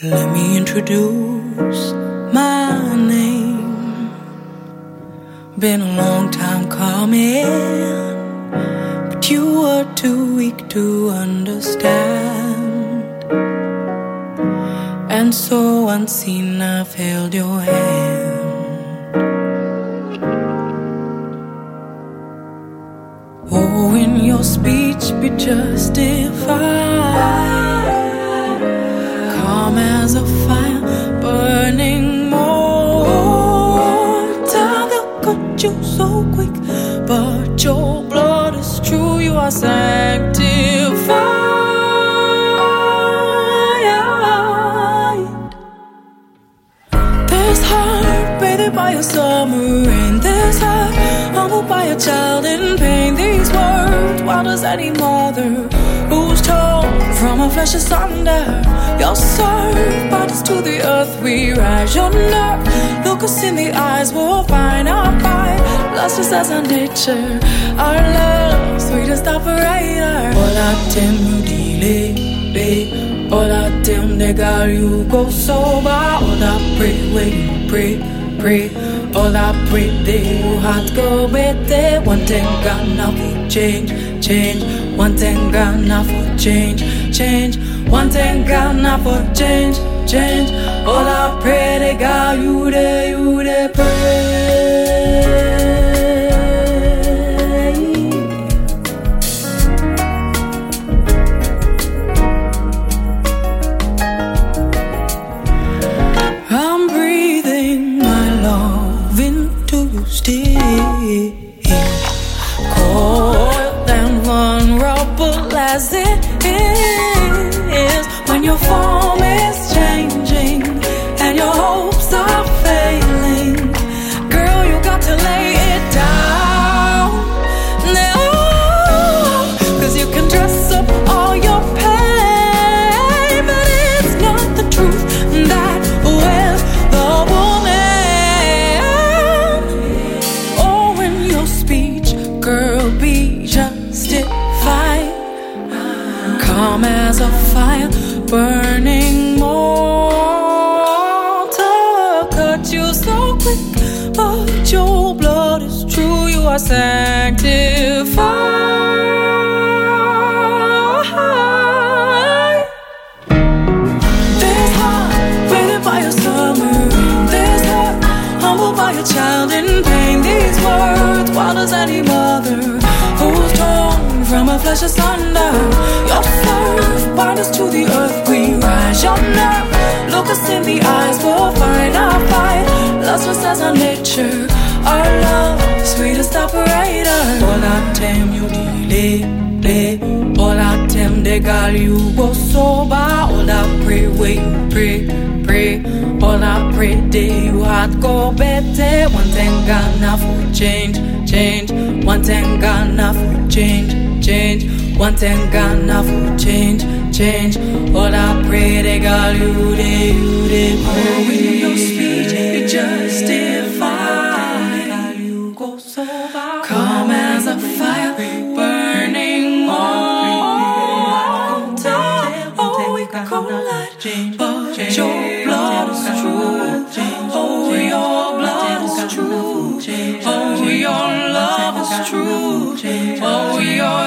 Let me introduce my name. Been a long time coming, but you were too weak to understand. And so unseen, I held your hand. Oh, in your speech, be justified blood is true. You are sanctified. This heart bathed by a summer rain. this heart humbled by a child in pain. These words, wild as any mother who's torn from a flesh asunder. Your serve bodies to the earth we rise. Your nerve, look us in the eyes, we'll find our fight. Lustrous as our nature, our love, sweetest operator. Hola, tem you delay, Hola, tem negar you go sober. Hola, pray where you pray, pray. All I pray you have to go with it. One thing God now for change, change. One thing God now for change, change. One thing God now for change, change. All I pray that vulnerable as it is when your form Calm as a fire, burning mortar. Cut you so quick, but your blood is true. You are sanctified. There's heart waited by a summer rain. There's heart humbled by a child in pain. These words, wild as any mother torn from a flesh asunder. Your serve bind us to the earth. We rise. Your nerve, look us in the eyes. We'll find our fight. Lustrous as our nature. Our love, sweetest operator. All I tame you delay, lay. All I tame the girl you go sober. All I pray you pray, pray. All I pray day you heart go better. One thing God now for change, change. One thing God now for change, change. One thing God now for change, change. All I pray the girl you day, you day pray. With your speech be justified. collide. But your blood is true. Oh, your blood is true. Oh, your love is true. Oh, your